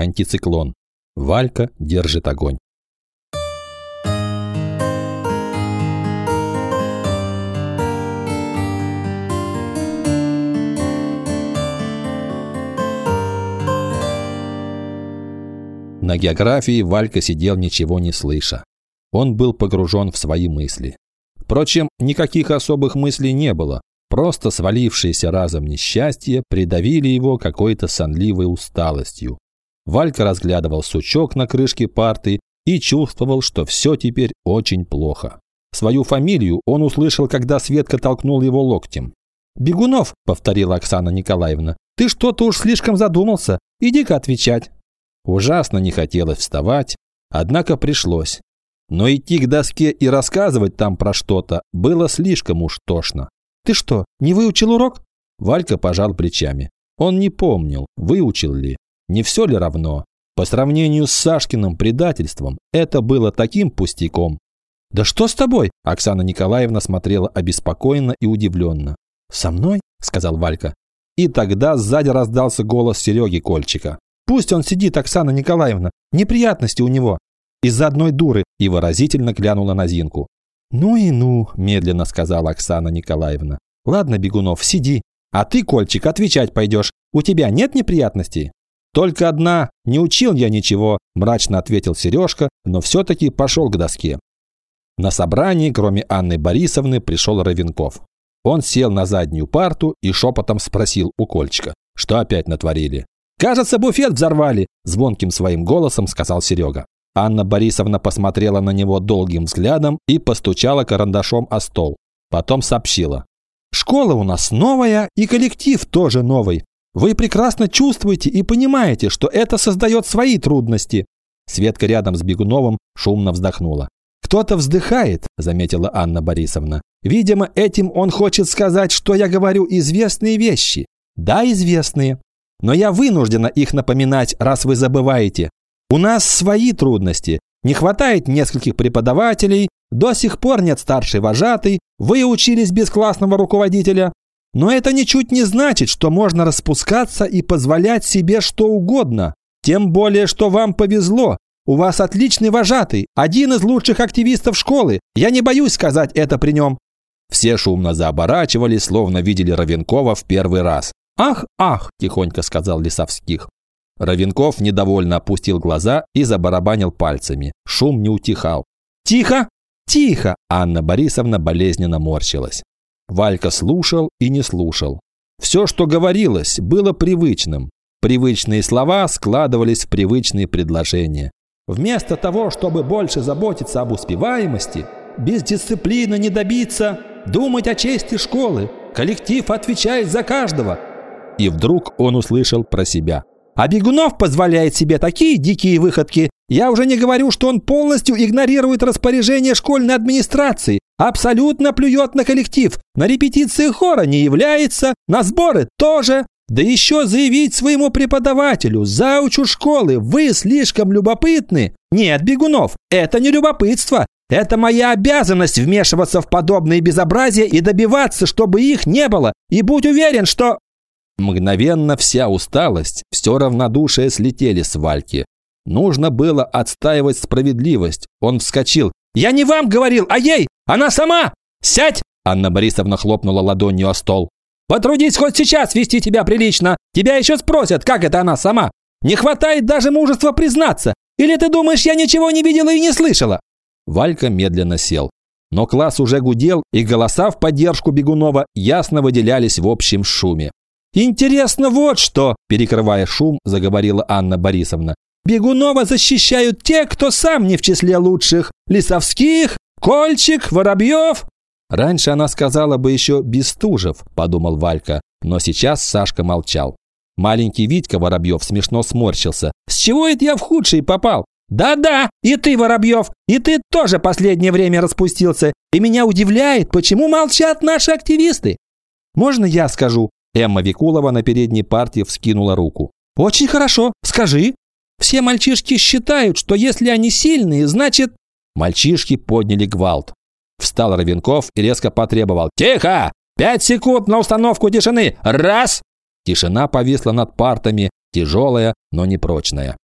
антициклон. Валька держит огонь. На географии Валька сидел ничего не слыша. Он был погружен в свои мысли. Впрочем, никаких особых мыслей не было. Просто свалившиеся разом несчастья придавили его какой-то сонливой усталостью. Валька разглядывал сучок на крышке парты и чувствовал, что все теперь очень плохо. Свою фамилию он услышал, когда Светка толкнул его локтем. «Бегунов», – повторила Оксана Николаевна, – «ты что-то уж слишком задумался. Иди-ка отвечать». Ужасно не хотелось вставать, однако пришлось. Но идти к доске и рассказывать там про что-то было слишком уж тошно. «Ты что, не выучил урок?» Валька пожал плечами. Он не помнил, выучил ли. Не все ли равно? По сравнению с Сашкиным предательством, это было таким пустяком. «Да что с тобой?» Оксана Николаевна смотрела обеспокоенно и удивленно. «Со мной?» – сказал Валька. И тогда сзади раздался голос Сереги Кольчика. «Пусть он сидит, Оксана Николаевна. Неприятности у него. Из-за одной дуры». И выразительно глянула на Зинку. «Ну и ну», – медленно сказала Оксана Николаевна. «Ладно, Бегунов, сиди. А ты, Кольчик, отвечать пойдешь. У тебя нет неприятностей?» «Только одна. Не учил я ничего», – мрачно ответил Сережка, но все-таки пошел к доске. На собрании, кроме Анны Борисовны, пришел Равенков. Он сел на заднюю парту и шепотом спросил у Кольчика, что опять натворили. «Кажется, буфет взорвали», – звонким своим голосом сказал Серега. Анна Борисовна посмотрела на него долгим взглядом и постучала карандашом о стол. Потом сообщила. «Школа у нас новая, и коллектив тоже новый. Вы прекрасно чувствуете и понимаете, что это создает свои трудности». Светка рядом с Бегуновым шумно вздохнула. «Кто-то вздыхает», – заметила Анна Борисовна. «Видимо, этим он хочет сказать, что я говорю известные вещи». «Да, известные. Но я вынуждена их напоминать, раз вы забываете. У нас свои трудности. Не хватает нескольких преподавателей, до сих пор нет старшей вожатой, вы учились без классного руководителя. Но это ничуть не значит, что можно распускаться и позволять себе что угодно. Тем более, что вам повезло. У вас отличный вожатый, один из лучших активистов школы. Я не боюсь сказать это при нем». Все шумно заоборачивались, словно видели Равенкова в первый раз. «Ах, ах!» – тихонько сказал Лисовских. Равенков недовольно опустил глаза и забарабанил пальцами. Шум не утихал. «Тихо! Тихо!» Анна Борисовна болезненно морщилась. Валька слушал и не слушал. Все, что говорилось, было привычным. Привычные слова складывались в привычные предложения. Вместо того, чтобы больше заботиться об успеваемости, без дисциплины не добиться, думать о чести школы, коллектив отвечает за каждого. И вдруг он услышал про себя. А Бегунов позволяет себе такие дикие выходки. Я уже не говорю, что он полностью игнорирует распоряжение школьной администрации, абсолютно плюет на коллектив, на репетиции хора не является, на сборы тоже. Да еще заявить своему преподавателю, заучу школы, вы слишком любопытны. Нет, Бегунов, это не любопытство. Это моя обязанность вмешиваться в подобные безобразия и добиваться, чтобы их не было. И будь уверен, что... Мгновенно вся усталость, все равнодушие слетели с Вальки. Нужно было отстаивать справедливость. Он вскочил. «Я не вам говорил, а ей! Она сама! Сядь!» Анна Борисовна хлопнула ладонью о стол. «Потрудись хоть сейчас вести тебя прилично. Тебя еще спросят, как это она сама. Не хватает даже мужества признаться. Или ты думаешь, я ничего не видела и не слышала?» Валька медленно сел. Но класс уже гудел, и голоса в поддержку Бегунова ясно выделялись в общем шуме. «Интересно вот что!» – перекрывая шум, заговорила Анна Борисовна. «Бегунова защищают те, кто сам не в числе лучших. Лисовских, Кольчик, Воробьев». Раньше она сказала бы еще «Бестужев», – подумал Валька, но сейчас Сашка молчал. Маленький Витька Воробьев смешно сморщился. «С чего это я в худший попал? Да-да, и ты, Воробьев, и ты тоже последнее время распустился. И меня удивляет, почему молчат наши активисты. Можно я скажу? Эмма Викулова на передней партии вскинула руку. «Очень хорошо. Скажи. Все мальчишки считают, что если они сильные, значит...» Мальчишки подняли гвалт. Встал Равенков и резко потребовал. «Тихо! Пять секунд на установку тишины! Раз!» Тишина повисла над партами, тяжелая, но непрочная.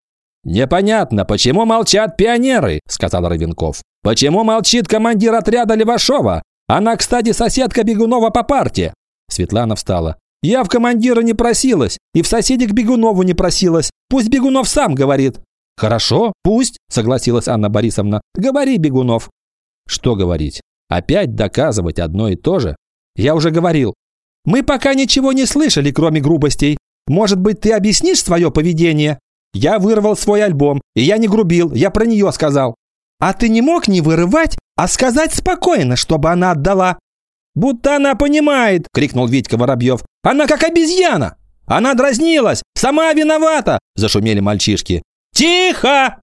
«Непонятно, почему молчат пионеры?» – сказал Равенков. «Почему молчит командир отряда Левашова? Она, кстати, соседка Бегунова по парте». Светлана встала. «Я в командира не просилась, и в соседи к Бегунову не просилась. Пусть Бегунов сам говорит». «Хорошо, пусть», – согласилась Анна Борисовна. «Говори, Бегунов». «Что говорить? Опять доказывать одно и то же?» «Я уже говорил. Мы пока ничего не слышали, кроме грубостей. Может быть, ты объяснишь свое поведение?» Я вырвал свой альбом, и я не грубил, я про нее сказал. А ты не мог не вырывать, а сказать спокойно, чтобы она отдала? Будто она понимает, крикнул Витька Воробьев. Она как обезьяна. Она дразнилась, сама виновата, зашумели мальчишки. Тихо!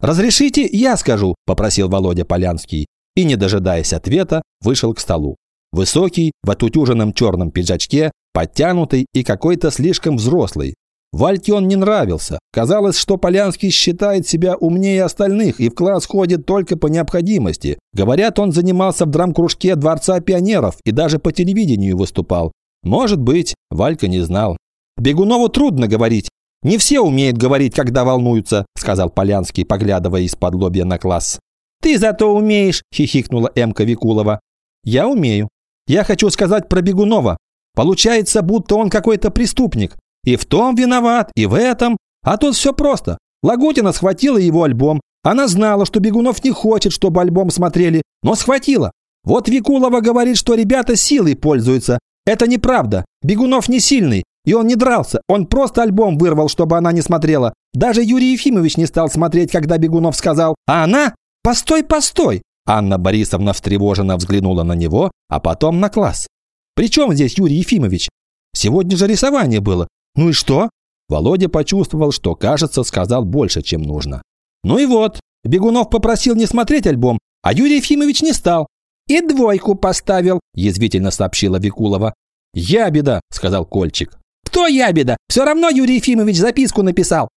Разрешите, я скажу, попросил Володя Полянский и, не дожидаясь ответа, вышел к столу. Высокий, в отутюженном черном пиджачке, подтянутый и какой-то слишком взрослый, Вальке он не нравился. Казалось, что Полянский считает себя умнее остальных и в класс ходит только по необходимости. Говорят, он занимался в драм-кружке Дворца пионеров и даже по телевидению выступал. Может быть, Валька не знал. «Бегунову трудно говорить. Не все умеют говорить, когда волнуются», сказал Полянский, поглядывая из-под лобья на класс. «Ты зато умеешь», хихикнула Эмка Викулова. «Я умею. Я хочу сказать про Бегунова. Получается, будто он какой-то преступник. И в том виноват, и в этом. А тут все просто. Лагутина схватила его альбом. Она знала, что Бегунов не хочет, чтобы альбом смотрели, но схватила. Вот Викулова говорит, что ребята силой пользуются. Это неправда. Бегунов не сильный, и он не дрался. Он просто альбом вырвал, чтобы она не смотрела. Даже Юрий Ефимович не стал смотреть, когда Бегунов сказал. А она? Постой, постой. Анна Борисовна встревоженно взглянула на него, а потом на класс. «При чем здесь Юрий Ефимович? Сегодня же рисование было. Ну и что? Володя почувствовал, что, кажется, сказал больше, чем нужно. Ну и вот, Бегунов попросил не смотреть альбом, а Юрий Ефимович не стал. И двойку поставил, язвительно сообщила Викулова. «Ябеда», — сказал Кольчик. «Кто ябеда? Все равно Юрий Ефимович записку написал».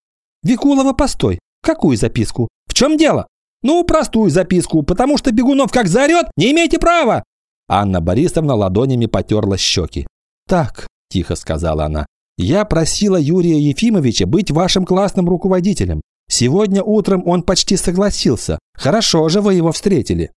«Викулова, постой. Какую записку? В чем дело?» «Ну, простую записку, потому что Бегунов как заорет, не имеете права!» Анна Борисовна ладонями потерла щеки. «Так», – тихо сказала она, я просила Юрия Ефимовича быть вашим классным руководителем. Сегодня утром он почти согласился. Хорошо же вы его встретили.